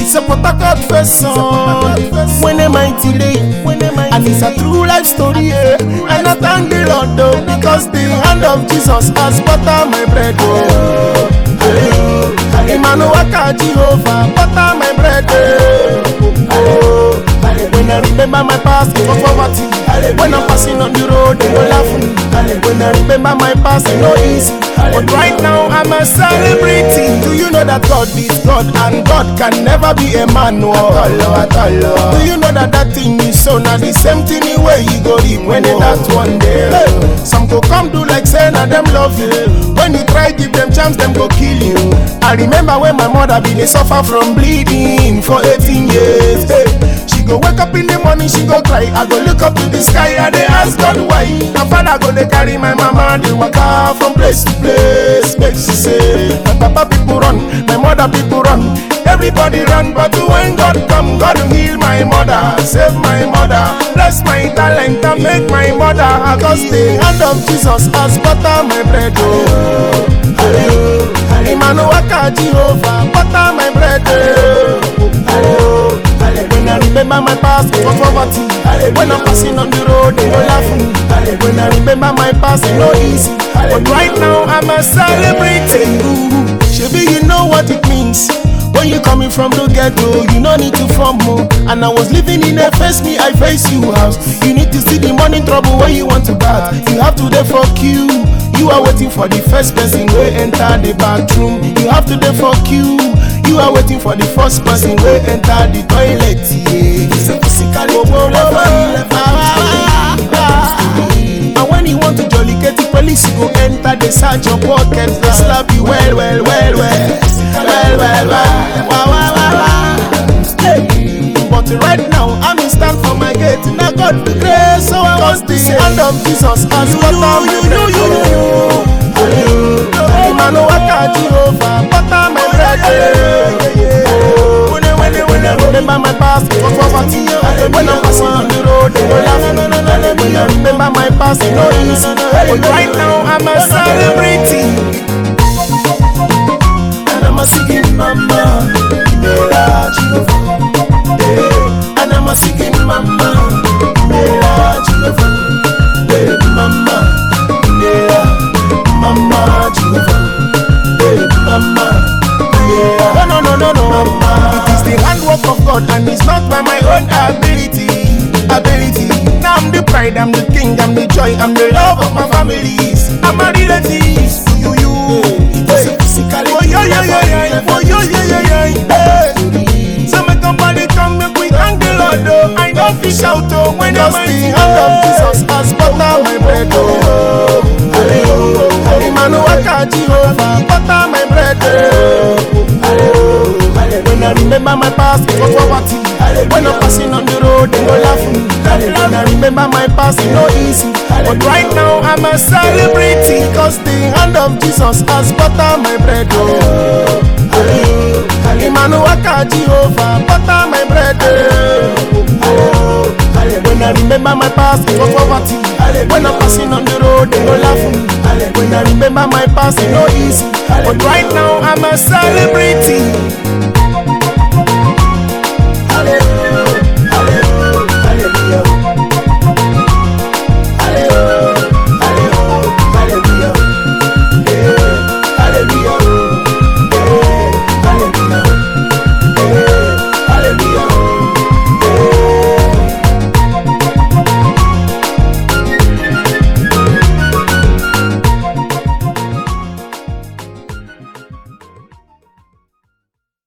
It's a Port Harcourt first song. When a mighty day, and it's a true life story. Yeah. And I thank the Lord though, because the hand of Jesus has butter my bread. Oh. Hallelujah. Emmanuel Waka Jehovah, butter my bread. Oh. When I remember my past, was poverty. When I'm passing on the road, they go laugh me. When I remember my past, it's no easy. But right now, I'm a celebrity. Do you know that God is God and God can never be a man? No. Do you know that that thing is so? Now the same thing way you go deep when they that one day. Some go come do like say na them love you. When you try give them chance, them go kill you. I remember when my mother been suffer from bleeding for 18 years. In the morning, she go cry. I go look up to the sky and they ask God why. My father go they carry my mama, they waka from place to place. Make she say, my papa people run, my mother people run. Everybody run, but when God come, God heal my mother, save my mother, bless my talent and make my mother. Cause the hand of Jesus has butter my bread. Oh, poverty. When I'm passing on the road, they go laugh me. When I remember my past, it's no easy. But right now, I'm a. Ooh, Shebi, you know what it means. When you coming from the ghetto, you no need to form more. And I was living in a face me, I face you house. You need to see the money trouble where you want to bath. You have to dey for queue. You are waiting for the first person who enter the bathroom. You have to dey for queue. You are waiting for the first person who enter the toilet. Yeah. It's a physical And when you want to jolly get police, go enter the search your pockets. They slap you well, well, well, well. Well, well, well. Wow, wow, wow. Hey. But right now, I'm stand for my gate. Now God be grace, so I was the hand of Jesus as you, you, you, you, you. Hallelujah. Emmanuel Waka Jehovah, butter remember my past, was poverty. When I'm passing on the road, they go laugh. Remember my past, no easy. But right now, I'm a celebrity. And it's not by my own ability. Ability. Now I'm the pride, I'm the king, I'm the joy, I'm the love of my families. I'm a relatives. You, you, it is a physical. Oh, yeah, yeah, yeah, yeah. Oh, yeah, yeah, yeah, yeah. Hey. So make somebody come make we thank the Lord oh. I know fish out oh when I'm in the hand of Jesus has butter my bread oh. Hallelujah. Emmanuel Jehovah butter my bread oh. Remember my past was poverty. When I'm passing on the road they go laugh me. When I remember my past it's no easy. But right now I'm a celebrity cause the hand of Jesus has butter my bread oh. Emmanuel Jehovah, butter my bread. Oh. When I remember my past, it was poverty. When I'm passing on the road, they go laugh me. When I remember my past, it's no easy. But right now, I'm a celebrity.